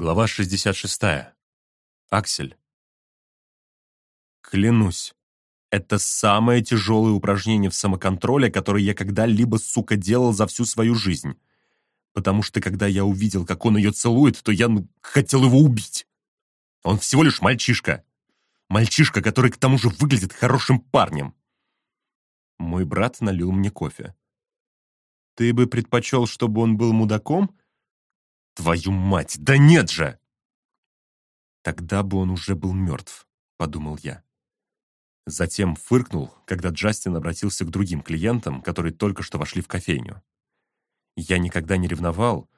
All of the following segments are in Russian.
Глава 66. Аксель. Клянусь, это самое тяжелое упражнение в самоконтроле, которое я когда-либо, сука, делал за всю свою жизнь. Потому что, когда я увидел, как он ее целует, то я ну, хотел его убить. Он всего лишь мальчишка. Мальчишка, который к тому же выглядит хорошим парнем. Мой брат налил мне кофе. «Ты бы предпочел, чтобы он был мудаком?» «Твою мать, да нет же!» «Тогда бы он уже был мертв», — подумал я. Затем фыркнул, когда Джастин обратился к другим клиентам, которые только что вошли в кофейню. Я никогда не ревновал,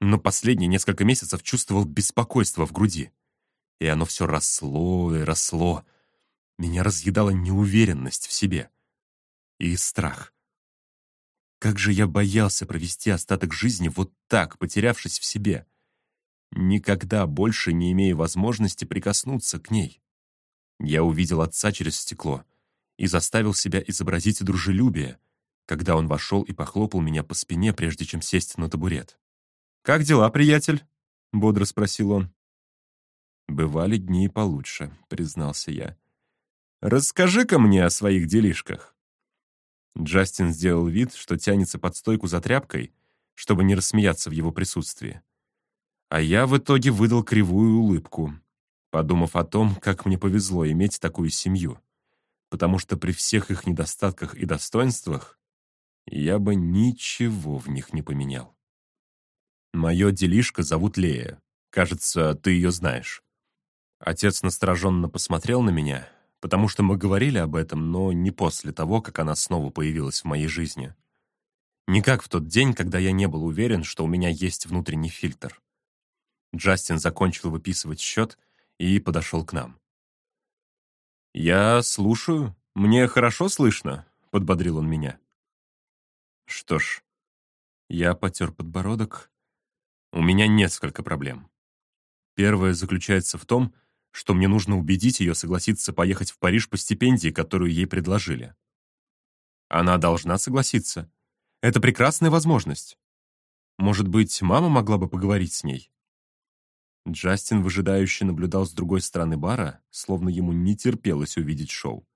но последние несколько месяцев чувствовал беспокойство в груди. И оно все росло и росло. Меня разъедала неуверенность в себе и страх. Как же я боялся провести остаток жизни вот так, потерявшись в себе, никогда больше не имея возможности прикоснуться к ней. Я увидел отца через стекло и заставил себя изобразить дружелюбие, когда он вошел и похлопал меня по спине, прежде чем сесть на табурет. «Как дела, приятель?» — бодро спросил он. «Бывали дни получше», — признался я. «Расскажи-ка мне о своих делишках». Джастин сделал вид, что тянется под стойку за тряпкой, чтобы не рассмеяться в его присутствии. А я в итоге выдал кривую улыбку, подумав о том, как мне повезло иметь такую семью, потому что при всех их недостатках и достоинствах я бы ничего в них не поменял. Мое делишко зовут Лея. Кажется, ты ее знаешь. Отец настороженно посмотрел на меня, потому что мы говорили об этом, но не после того, как она снова появилась в моей жизни. Не как в тот день, когда я не был уверен, что у меня есть внутренний фильтр. Джастин закончил выписывать счет и подошел к нам. «Я слушаю. Мне хорошо слышно», — подбодрил он меня. Что ж, я потер подбородок. У меня несколько проблем. Первая заключается в том, что мне нужно убедить ее согласиться поехать в Париж по стипендии, которую ей предложили. Она должна согласиться. Это прекрасная возможность. Может быть, мама могла бы поговорить с ней? Джастин выжидающе наблюдал с другой стороны бара, словно ему не терпелось увидеть шоу.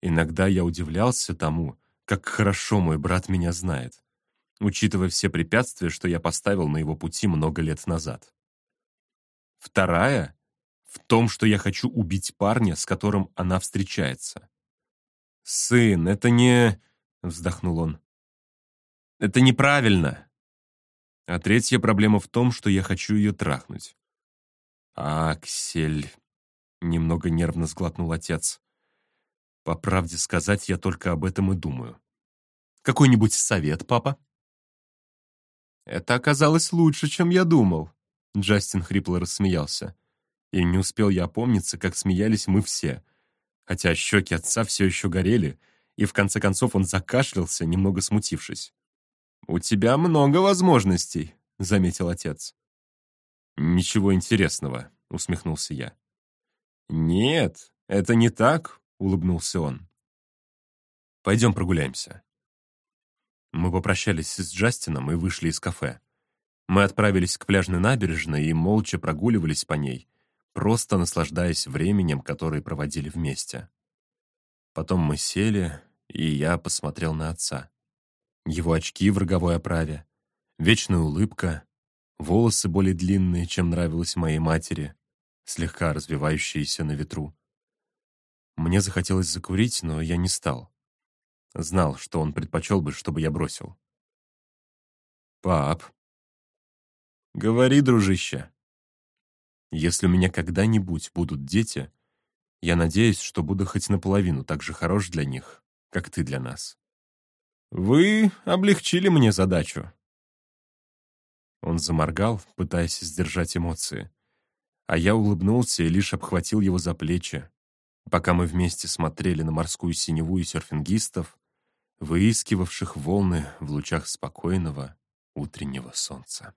Иногда я удивлялся тому, как хорошо мой брат меня знает, учитывая все препятствия, что я поставил на его пути много лет назад. Вторая в том, что я хочу убить парня, с которым она встречается. «Сын, это не...» — вздохнул он. «Это неправильно!» А третья проблема в том, что я хочу ее трахнуть. «Аксель...» — немного нервно сглотнул отец. «По правде сказать, я только об этом и думаю. Какой-нибудь совет, папа?» «Это оказалось лучше, чем я думал», — Джастин хрипло рассмеялся. И не успел я опомниться, как смеялись мы все. Хотя щеки отца все еще горели, и в конце концов он закашлялся, немного смутившись. «У тебя много возможностей», — заметил отец. «Ничего интересного», — усмехнулся я. «Нет, это не так», — улыбнулся он. «Пойдем прогуляемся». Мы попрощались с Джастином и вышли из кафе. Мы отправились к пляжной набережной и молча прогуливались по ней, просто наслаждаясь временем, которое проводили вместе. Потом мы сели, и я посмотрел на отца. Его очки в роговой оправе, вечная улыбка, волосы более длинные, чем нравилось моей матери, слегка развивающиеся на ветру. Мне захотелось закурить, но я не стал. Знал, что он предпочел бы, чтобы я бросил. «Пап». «Говори, дружище», если у меня когда-нибудь будут дети, я надеюсь, что буду хоть наполовину так же хорош для них, как ты для нас. Вы облегчили мне задачу. Он заморгал, пытаясь сдержать эмоции. А я улыбнулся и лишь обхватил его за плечи, пока мы вместе смотрели на морскую синеву и серфингистов, выискивавших волны в лучах спокойного утреннего солнца.